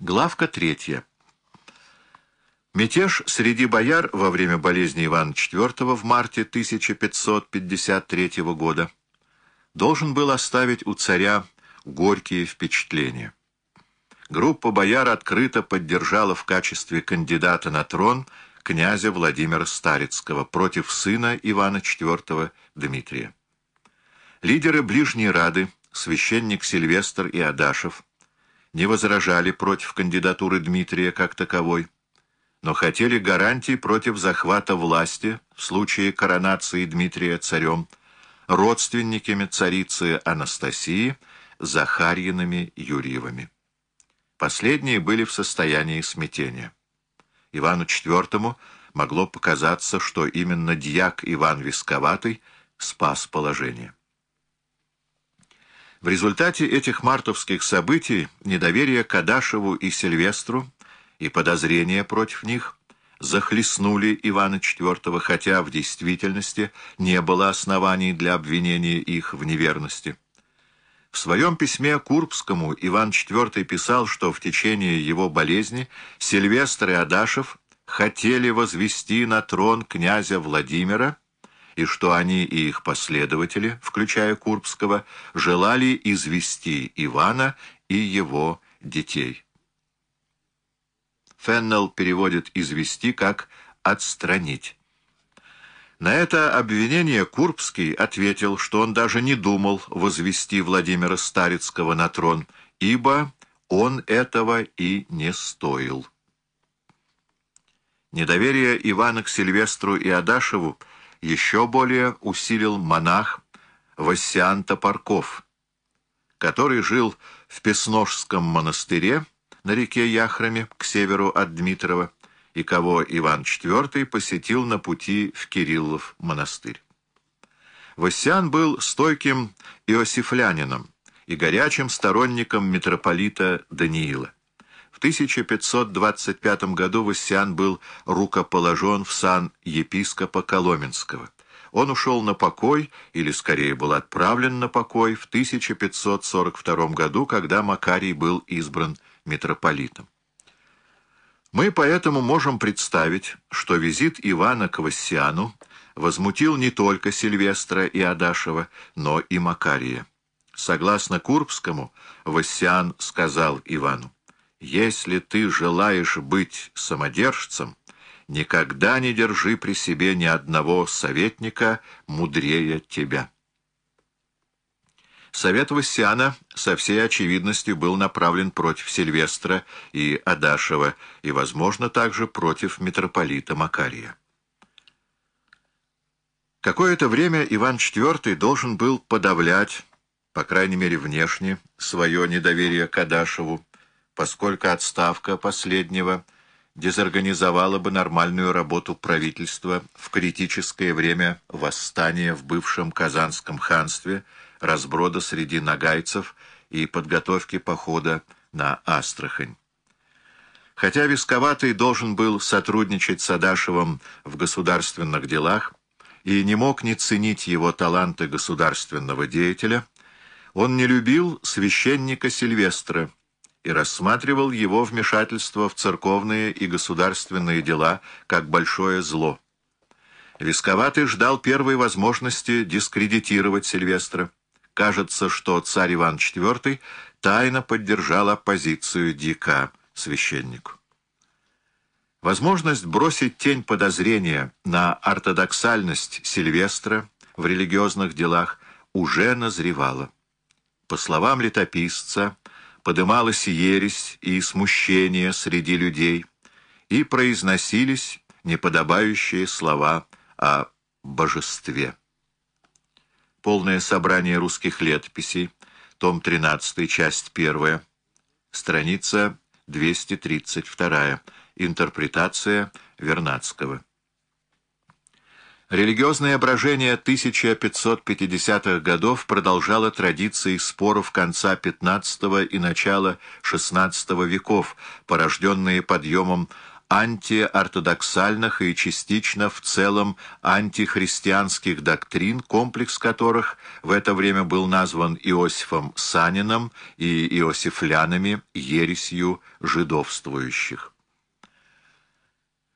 Главка третья. Мятеж среди бояр во время болезни Ивана IV в марте 1553 года должен был оставить у царя горькие впечатления. Группа бояр открыто поддержала в качестве кандидата на трон князя Владимира Старицкого против сына Ивана IV Дмитрия. Лидеры Ближней Рады, священник Сильвестр и Адашев, не возражали против кандидатуры Дмитрия как таковой, но хотели гарантий против захвата власти в случае коронации Дмитрия царем родственниками царицы Анастасии Захарьиными Юрьевыми. Последние были в состоянии смятения. Ивану IV могло показаться, что именно дьяк Иван Висковатый спас положение. В результате этих мартовских событий недоверие к Адашеву и Сильвестру и подозрения против них захлестнули Ивана IV, хотя в действительности не было оснований для обвинения их в неверности. В своем письме Курбскому Иван IV писал, что в течение его болезни Сильвестр и Адашев хотели возвести на трон князя Владимира, и что они и их последователи, включая Курбского, желали извести Ивана и его детей. Феннелл переводит «извести» как «отстранить». На это обвинение Курбский ответил, что он даже не думал возвести Владимира Старицкого на трон, ибо он этого и не стоил. Недоверие Ивана к Сильвестру и Адашеву еще более усилил монах Вассиан Топорков, который жил в Песножском монастыре на реке Яхраме к северу от Дмитрова, и кого Иван IV посетил на пути в Кириллов монастырь. Вассиан был стойким иосифлянином и горячим сторонником митрополита Даниила. 1525 году Вассиан был рукоположен в сан епископа Коломенского. Он ушел на покой, или скорее был отправлен на покой, в 1542 году, когда Макарий был избран митрополитом. Мы поэтому можем представить, что визит Ивана к Вассиану возмутил не только Сильвестра и Адашева, но и Макария. Согласно Курбскому, Вассиан сказал Ивану, если ты желаешь быть самодержцем, никогда не держи при себе ни одного советника мудрее тебя. Совет Вассиана со всей очевидностью был направлен против Сильвестра и Адашева и, возможно, также против митрополита Макария. Какое-то время Иван IV должен был подавлять, по крайней мере внешне, свое недоверие к Адашеву, поскольку отставка последнего дезорганизовала бы нормальную работу правительства в критическое время восстания в бывшем Казанском ханстве, разброда среди нагайцев и подготовки похода на Астрахань. Хотя Висковатый должен был сотрудничать с Адашевым в государственных делах и не мог не ценить его таланты государственного деятеля, он не любил священника Сильвестра, и рассматривал его вмешательство в церковные и государственные дела как большое зло. Висковатый ждал первой возможности дискредитировать Сильвестра. Кажется, что царь Иван IV тайно поддержал оппозицию Дика священнику. Возможность бросить тень подозрения на ортодоксальность Сильвестра в религиозных делах уже назревала. По словам летописца, подымалась ересь и смущение среди людей, и произносились неподобающие слова о божестве. Полное собрание русских летописей, том 13, часть 1, страница 232, интерпретация Вернадского. Религиозное брожение 1550-х годов продолжало традиции споров конца XV и начала XVI веков, порожденные подъемом антиортодоксальных и частично в целом антихристианских доктрин, комплекс которых в это время был назван Иосифом Санином и иосифлянами ересью жидовствующих.